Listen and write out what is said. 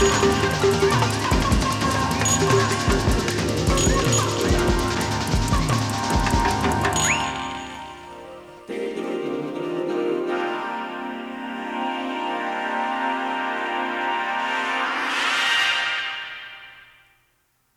Música